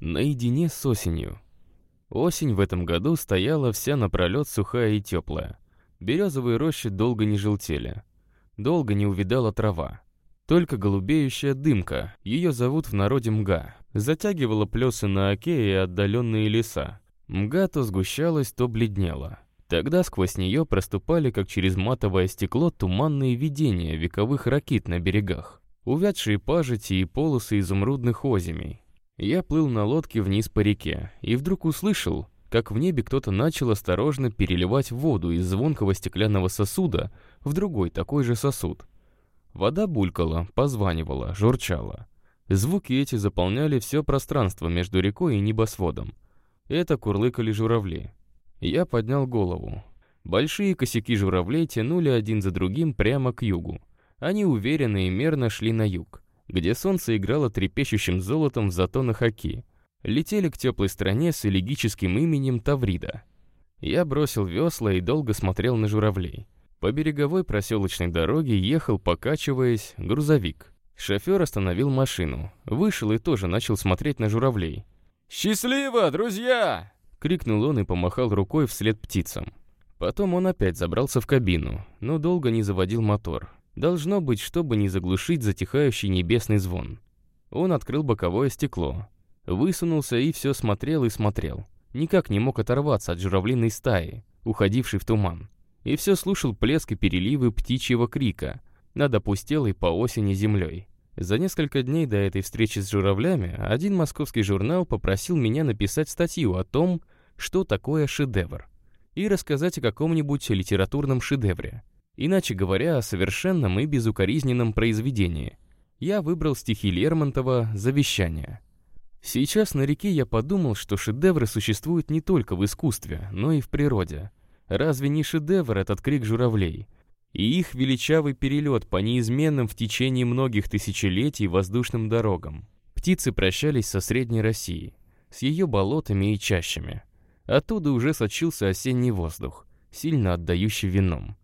Наедине с осенью. Осень в этом году стояла вся напролет сухая и теплая. Березовые рощи долго не желтели. Долго не увидала трава. Только голубеющая дымка, ее зовут в народе мга, затягивала плесы на оке и отдаленные леса. Мга то сгущалась, то бледнела. Тогда сквозь нее проступали, как через матовое стекло, туманные видения вековых ракит на берегах. Увядшие пажити и полосы изумрудных озимей. Я плыл на лодке вниз по реке, и вдруг услышал, как в небе кто-то начал осторожно переливать воду из звонкого стеклянного сосуда в другой такой же сосуд. Вода булькала, позванивала, журчала. Звуки эти заполняли все пространство между рекой и небосводом. Это курлыкали журавли. Я поднял голову. Большие косяки журавлей тянули один за другим прямо к югу. Они уверенно и мерно шли на юг, где солнце играло трепещущим золотом в затонах оки. Летели к теплой стране с элегическим именем Таврида. Я бросил весла и долго смотрел на журавлей. По береговой проселочной дороге ехал, покачиваясь, грузовик. Шофер остановил машину, вышел и тоже начал смотреть на журавлей. «Счастливо, друзья!» — крикнул он и помахал рукой вслед птицам. Потом он опять забрался в кабину, но долго не заводил мотор. Должно быть, чтобы не заглушить затихающий небесный звон. Он открыл боковое стекло, высунулся и все смотрел и смотрел. Никак не мог оторваться от журавлиной стаи, уходившей в туман. И все слушал плеск и переливы птичьего крика над опустелой по осени землей. За несколько дней до этой встречи с журавлями один московский журнал попросил меня написать статью о том, что такое шедевр, и рассказать о каком-нибудь литературном шедевре. Иначе говоря, о совершенном и безукоризненном произведении. Я выбрал стихи Лермонтова «Завещание». Сейчас на реке я подумал, что шедевры существуют не только в искусстве, но и в природе. Разве не шедевр этот крик журавлей? И их величавый перелет по неизменным в течение многих тысячелетий воздушным дорогам. Птицы прощались со Средней Россией, с ее болотами и чащами. Оттуда уже сочился осенний воздух, сильно отдающий вином.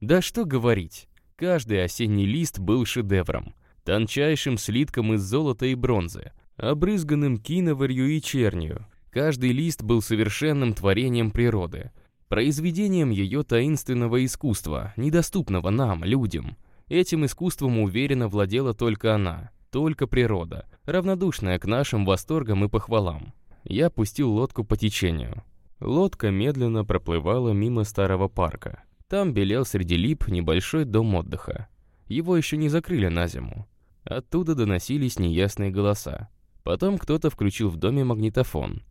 Да что говорить, каждый осенний лист был шедевром, тончайшим слитком из золота и бронзы, обрызганным киноварью и чернью. Каждый лист был совершенным творением природы, произведением ее таинственного искусства, недоступного нам, людям. Этим искусством уверенно владела только она, только природа, равнодушная к нашим восторгам и похвалам. Я пустил лодку по течению. Лодка медленно проплывала мимо старого парка. Там белел среди лип небольшой дом отдыха. Его еще не закрыли на зиму. Оттуда доносились неясные голоса. Потом кто-то включил в доме магнитофон.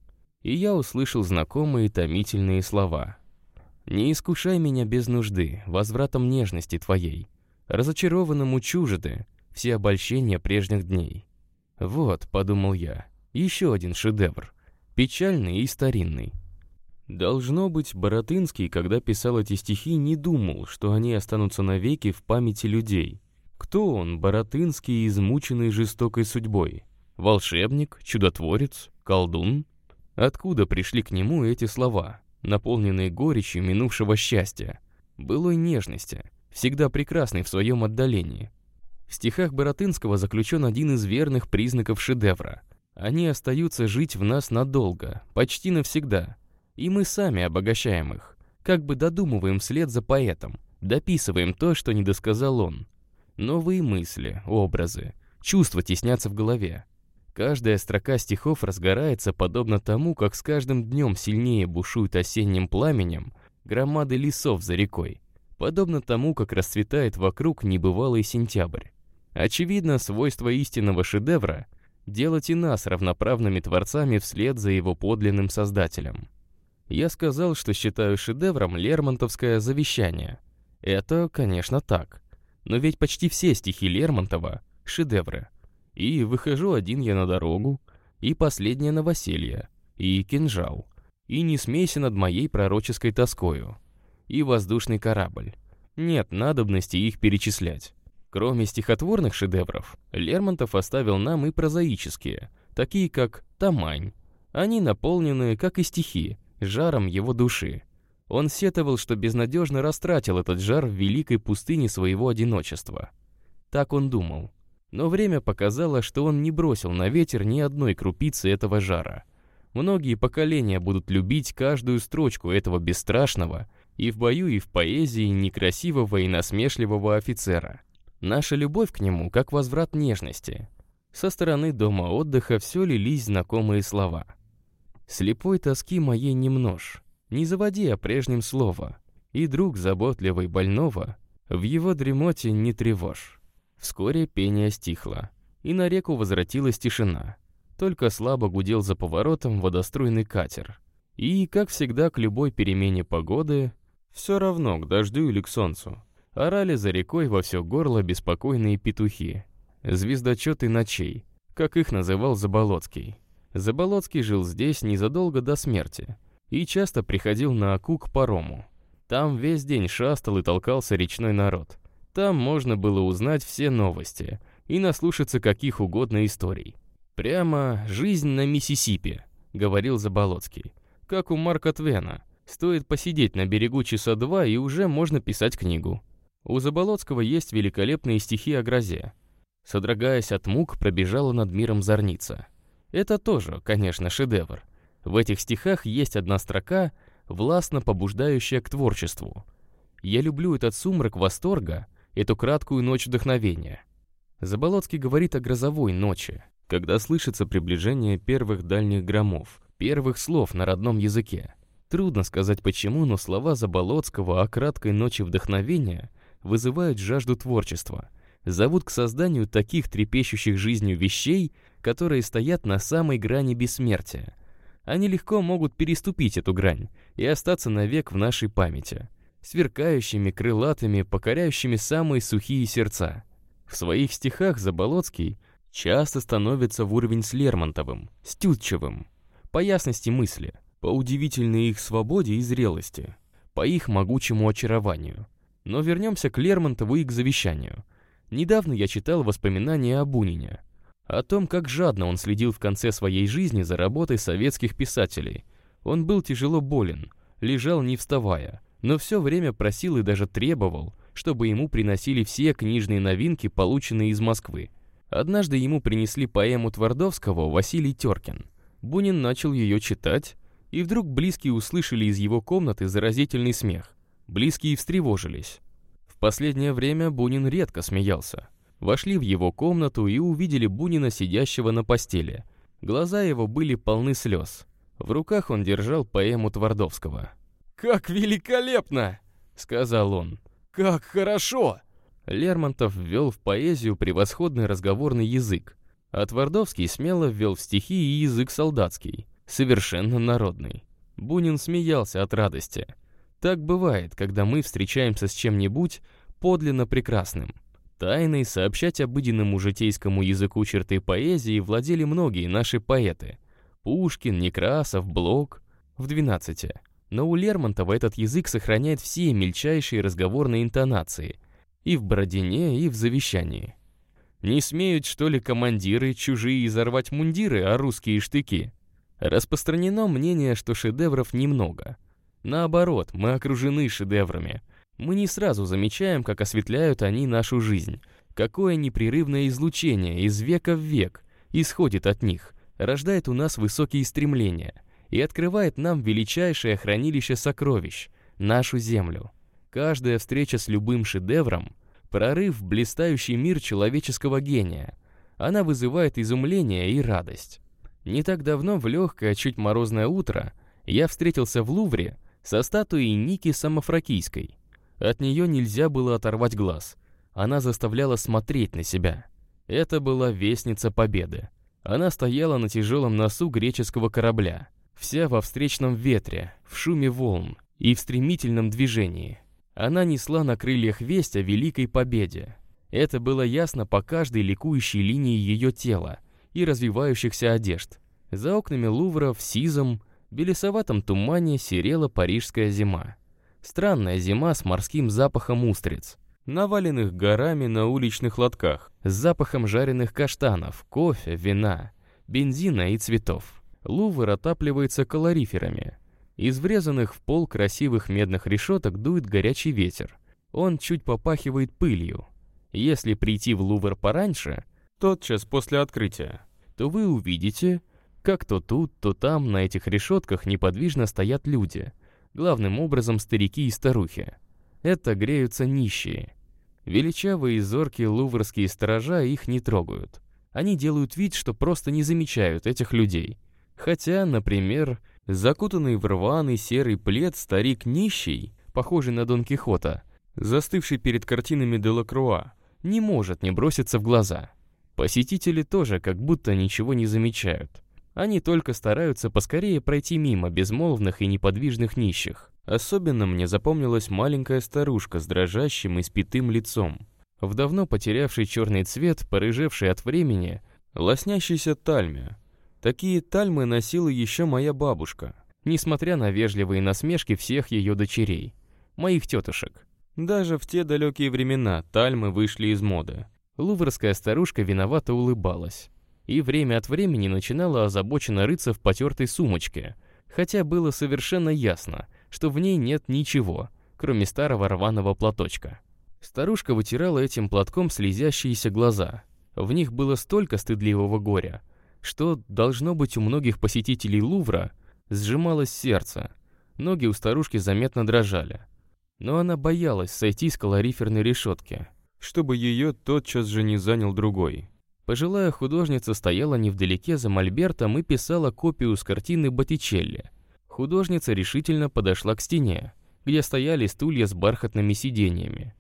И я услышал знакомые томительные слова. «Не искушай меня без нужды, возвратом нежности твоей. Разочарованному чужды все обольщения прежних дней». «Вот», — подумал я, — «еще один шедевр. Печальный и старинный». Должно быть, Боротынский, когда писал эти стихи, не думал, что они останутся навеки в памяти людей. Кто он, Боротынский, измученный жестокой судьбой? Волшебник, чудотворец, колдун? Откуда пришли к нему эти слова, наполненные горечью минувшего счастья, былой нежности, всегда прекрасной в своем отдалении? В стихах Боротынского заключен один из верных признаков шедевра. Они остаются жить в нас надолго, почти навсегда – и мы сами обогащаем их, как бы додумываем вслед за поэтом, дописываем то, что не досказал он. Новые мысли, образы, чувства теснятся в голове. Каждая строка стихов разгорается подобно тому, как с каждым днем сильнее бушует осенним пламенем громады лесов за рекой, подобно тому, как расцветает вокруг небывалый сентябрь. Очевидно, свойство истинного шедевра — делать и нас равноправными творцами вслед за его подлинным создателем. Я сказал, что считаю шедевром Лермонтовское «Завещание». Это, конечно, так. Но ведь почти все стихи Лермонтова — шедевры. И выхожу один я на дорогу, и последнее новоселье, и кинжал, и не смейся над моей пророческой тоскою, и воздушный корабль. Нет надобности их перечислять. Кроме стихотворных шедевров, Лермонтов оставил нам и прозаические, такие как «Тамань». Они наполнены, как и стихи, жаром его души. Он сетовал, что безнадежно растратил этот жар в великой пустыне своего одиночества. Так он думал. Но время показало, что он не бросил на ветер ни одной крупицы этого жара. Многие поколения будут любить каждую строчку этого бесстрашного и в бою, и в поэзии некрасивого и насмешливого офицера. Наша любовь к нему как возврат нежности. Со стороны дома отдыха все лились знакомые слова. «Слепой тоски моей не множь, не заводи о прежнем слово, и друг заботливый больного в его дремоте не тревожь». Вскоре пение стихло, и на реку возвратилась тишина. Только слабо гудел за поворотом водоструйный катер. И, как всегда, к любой перемене погоды, все равно к дождю или к солнцу, орали за рекой во все горло беспокойные петухи. Звездочеты ночей, как их называл Заболоцкий. Заболоцкий жил здесь незадолго до смерти и часто приходил на Аку к парому. Там весь день шастал и толкался речной народ. Там можно было узнать все новости и наслушаться каких угодно историй. «Прямо жизнь на Миссисипи», — говорил Заболоцкий. «Как у Марка Твена. Стоит посидеть на берегу часа два, и уже можно писать книгу». У Заболоцкого есть великолепные стихи о грозе. Содрогаясь от мук, пробежала над миром зорница. Это тоже, конечно, шедевр. В этих стихах есть одна строка, властно побуждающая к творчеству. «Я люблю этот сумрак восторга, эту краткую ночь вдохновения». Заболоцкий говорит о грозовой ночи, когда слышится приближение первых дальних громов, первых слов на родном языке. Трудно сказать почему, но слова Заболоцкого о краткой ночи вдохновения вызывают жажду творчества, зовут к созданию таких трепещущих жизнью вещей, которые стоят на самой грани бессмертия. Они легко могут переступить эту грань и остаться навек в нашей памяти, сверкающими, крылатыми, покоряющими самые сухие сердца. В своих стихах Заболоцкий часто становится в уровень с Лермонтовым, с Тютчевым, по ясности мысли, по удивительной их свободе и зрелости, по их могучему очарованию. Но вернемся к Лермонтову и к завещанию. Недавно я читал воспоминания о Бунине, о том, как жадно он следил в конце своей жизни за работой советских писателей. Он был тяжело болен, лежал не вставая, но все время просил и даже требовал, чтобы ему приносили все книжные новинки, полученные из Москвы. Однажды ему принесли поэму Твардовского «Василий Теркин». Бунин начал ее читать, и вдруг близкие услышали из его комнаты заразительный смех. Близкие встревожились. Последнее время Бунин редко смеялся. Вошли в его комнату и увидели Бунина, сидящего на постели. Глаза его были полны слез. В руках он держал поэму Твардовского. «Как великолепно!» — сказал он. «Как хорошо!» Лермонтов ввел в поэзию превосходный разговорный язык, а Твардовский смело ввел в стихи и язык солдатский, совершенно народный. Бунин смеялся от радости. Так бывает, когда мы встречаемся с чем-нибудь подлинно прекрасным. Тайной сообщать обыденному житейскому языку черты поэзии владели многие наши поэты. Пушкин, Некрасов, Блок в двенадцати. Но у Лермонтова этот язык сохраняет все мельчайшие разговорные интонации и в Бородине, и в Завещании. Не смеют, что ли, командиры чужие изорвать мундиры, а русские штыки? Распространено мнение, что шедевров немного — Наоборот, мы окружены шедеврами. Мы не сразу замечаем, как осветляют они нашу жизнь, какое непрерывное излучение из века в век исходит от них, рождает у нас высокие стремления и открывает нам величайшее хранилище сокровищ — нашу Землю. Каждая встреча с любым шедевром — прорыв в блистающий мир человеческого гения. Она вызывает изумление и радость. Не так давно, в легкое, чуть морозное утро, я встретился в Лувре со статуей Ники Самофракийской. От нее нельзя было оторвать глаз. Она заставляла смотреть на себя. Это была Вестница Победы. Она стояла на тяжелом носу греческого корабля, вся во встречном ветре, в шуме волн и в стремительном движении. Она несла на крыльях весть о великой победе. Это было ясно по каждой ликующей линии ее тела и развивающихся одежд. За окнами Лувра в сизом, белесоватом тумане серела парижская зима. Странная зима с морским запахом устриц, наваленных горами на уличных лотках, с запахом жареных каштанов, кофе, вина, бензина и цветов. Лувр отапливается калориферами. Из врезанных в пол красивых медных решеток дует горячий ветер. Он чуть попахивает пылью. Если прийти в Лувр пораньше, тотчас после открытия, то вы увидите, как то тут, то там на этих решетках неподвижно стоят люди, главным образом старики и старухи. Это греются нищие. Величавые и зоркие луврские сторожа их не трогают. Они делают вид, что просто не замечают этих людей. Хотя, например, закутанный в рваный серый плед старик нищий, похожий на Дон Кихота, застывший перед картинами Делакруа, не может не броситься в глаза. Посетители тоже как будто ничего не замечают. Они только стараются поскорее пройти мимо безмолвных и неподвижных нищих. Особенно мне запомнилась маленькая старушка с дрожащим и спитым лицом. В давно потерявший черный цвет, порыжевший от времени, лоснящийся тальме. Такие тальмы носила еще моя бабушка, несмотря на вежливые насмешки всех ее дочерей, моих тетушек. Даже в те далекие времена тальмы вышли из моды. Луврская старушка виновато улыбалась и время от времени начинала озабоченно рыться в потертой сумочке, хотя было совершенно ясно, что в ней нет ничего, кроме старого рваного платочка. Старушка вытирала этим платком слезящиеся глаза. В них было столько стыдливого горя, что, должно быть, у многих посетителей Лувра сжималось сердце. Ноги у старушки заметно дрожали. Но она боялась сойти с калориферной решетки, чтобы ее тотчас же не занял другой. Пожилая художница стояла невдалеке за мольбертом и писала копию с картины Боттичелли. Художница решительно подошла к стене, где стояли стулья с бархатными сиденьями.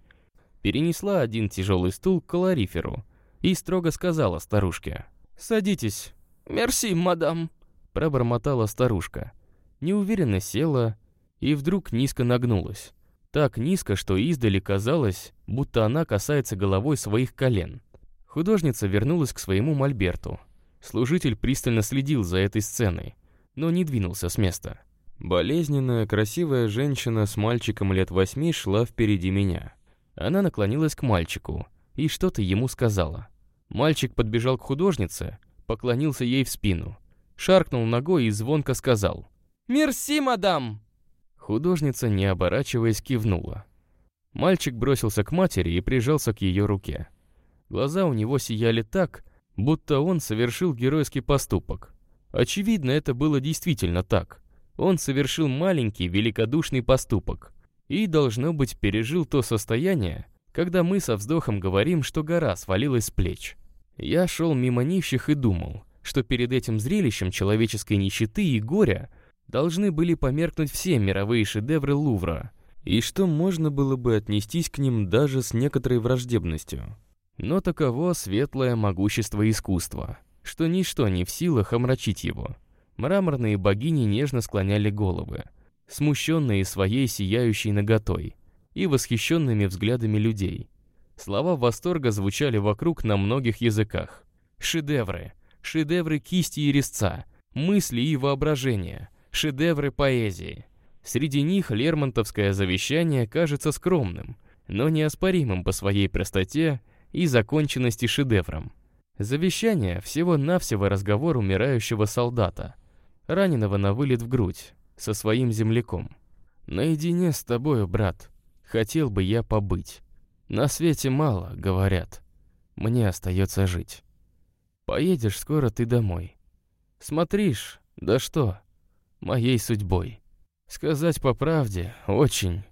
Перенесла один тяжелый стул к калориферу и строго сказала старушке. «Садитесь». «Мерси, мадам», — пробормотала старушка. Неуверенно села и вдруг низко нагнулась. Так низко, что издали казалось, будто она касается головой своих колен. Художница вернулась к своему мольберту. Служитель пристально следил за этой сценой, но не двинулся с места. Болезненная, красивая женщина с мальчиком лет восьми шла впереди меня. Она наклонилась к мальчику и что-то ему сказала. Мальчик подбежал к художнице, поклонился ей в спину, шаркнул ногой и звонко сказал «Мерси, мадам!» Художница, не оборачиваясь, кивнула. Мальчик бросился к матери и прижался к ее руке. Глаза у него сияли так, будто он совершил геройский поступок. Очевидно, это было действительно так. Он совершил маленький великодушный поступок и, должно быть, пережил то состояние, когда мы со вздохом говорим, что гора свалилась с плеч. Я шел мимо нищих и думал, что перед этим зрелищем человеческой нищеты и горя должны были померкнуть все мировые шедевры Лувра, и что можно было бы отнестись к ним даже с некоторой враждебностью. Но таково светлое могущество искусства, что ничто не в силах омрачить его. Мраморные богини нежно склоняли головы, смущенные своей сияющей наготой и восхищенными взглядами людей. Слова восторга звучали вокруг на многих языках. Шедевры, шедевры кисти и резца, мысли и воображения, шедевры поэзии. Среди них Лермонтовское завещание кажется скромным, но неоспоримым по своей простоте и законченности шедевром. Завещание всего-навсего разговор умирающего солдата, раненого на вылет в грудь, со своим земляком. «Наедине с тобою, брат, хотел бы я побыть. На свете мало, говорят. Мне остается жить. Поедешь скоро ты домой. Смотришь, да что, моей судьбой. Сказать по правде, очень,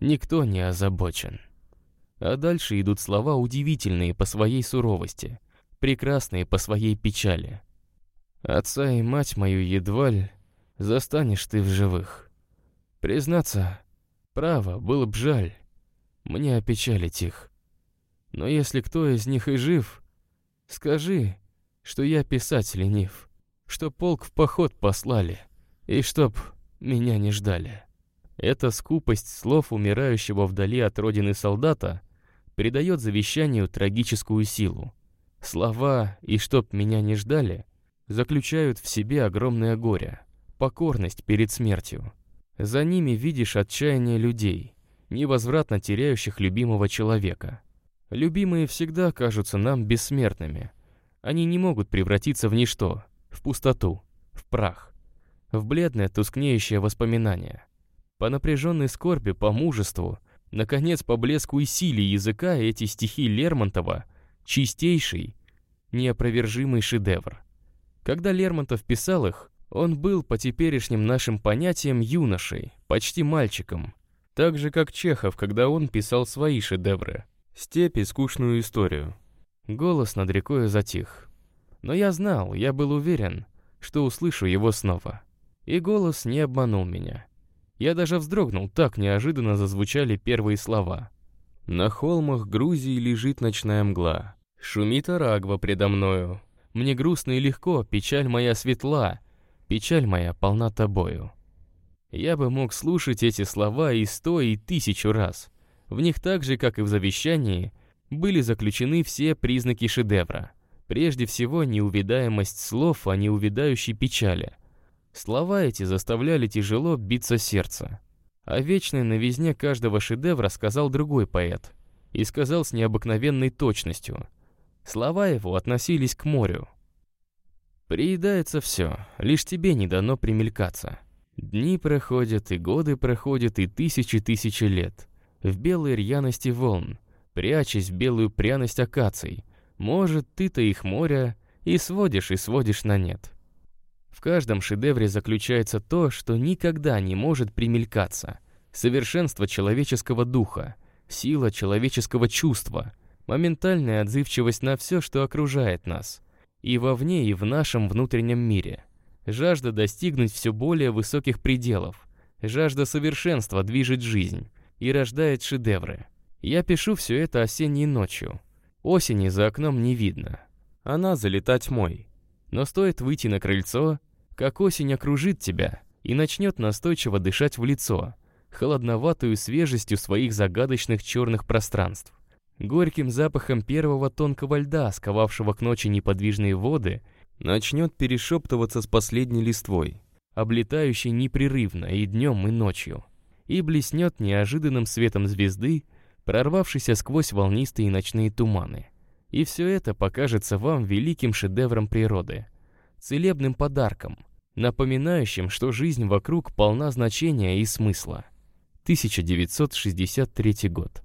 никто не озабочен». А дальше идут слова удивительные по своей суровости, прекрасные по своей печали. Отца и мать мою едва ли застанешь ты в живых. Признаться, право, было б жаль. Мне опечалить их. Но если кто из них и жив, скажи, что я писать ленив, что полк в поход послали, и чтоб меня не ждали. Эта скупость слов умирающего вдали от родины солдата — придает завещанию трагическую силу. Слова «и чтоб меня не ждали» заключают в себе огромное горе, покорность перед смертью. За ними видишь отчаяние людей, невозвратно теряющих любимого человека. Любимые всегда кажутся нам бессмертными. Они не могут превратиться в ничто, в пустоту, в прах, в бледное тускнеющее воспоминание. По напряженной скорби, по мужеству — Наконец, по блеску и силе языка эти стихи Лермонтова — чистейший, неопровержимый шедевр. Когда Лермонтов писал их, он был по теперешним нашим понятиям юношей, почти мальчиком. Так же, как Чехов, когда он писал свои шедевры. «Степь и скучную историю». Голос над рекой затих. Но я знал, я был уверен, что услышу его снова. И голос не обманул меня. Я даже вздрогнул, так неожиданно зазвучали первые слова. «На холмах Грузии лежит ночная мгла. Шумит Арагва предо мною. Мне грустно и легко, печаль моя светла, печаль моя полна тобою». Я бы мог слушать эти слова и сто, и тысячу раз. В них так же, как и в завещании, были заключены все признаки шедевра. Прежде всего, неувидаемость слов о неувидающей печали. Слова эти заставляли тяжело биться сердце. О вечной новизне каждого шедевра сказал другой поэт. И сказал с необыкновенной точностью. Слова его относились к морю. Приедается все, лишь тебе не дано примелькаться. Дни проходят, и годы проходят, и тысячи-тысячи лет. В белой рьяности волн, прячась в белую пряность акаций. Может, ты-то их моря и сводишь, и сводишь на нет. В каждом шедевре заключается то, что никогда не может примелькаться. Совершенство человеческого духа, сила человеческого чувства, моментальная отзывчивость на все, что окружает нас, и вовне, и в нашем внутреннем мире. Жажда достигнуть все более высоких пределов, жажда совершенства движет жизнь и рождает шедевры. Я пишу все это осенней ночью. Осени за окном не видно. Она залита тьмой. Но стоит выйти на крыльцо, как осень окружит тебя и начнет настойчиво дышать в лицо, холодноватую свежестью своих загадочных черных пространств. Горьким запахом первого тонкого льда, сковавшего к ночи неподвижные воды, начнет перешептываться с последней листвой, облетающей непрерывно и днем, и ночью, и блеснет неожиданным светом звезды, прорвавшейся сквозь волнистые ночные туманы. И все это покажется вам великим шедевром природы, целебным подарком, напоминающим, что жизнь вокруг полна значения и смысла. 1963 год.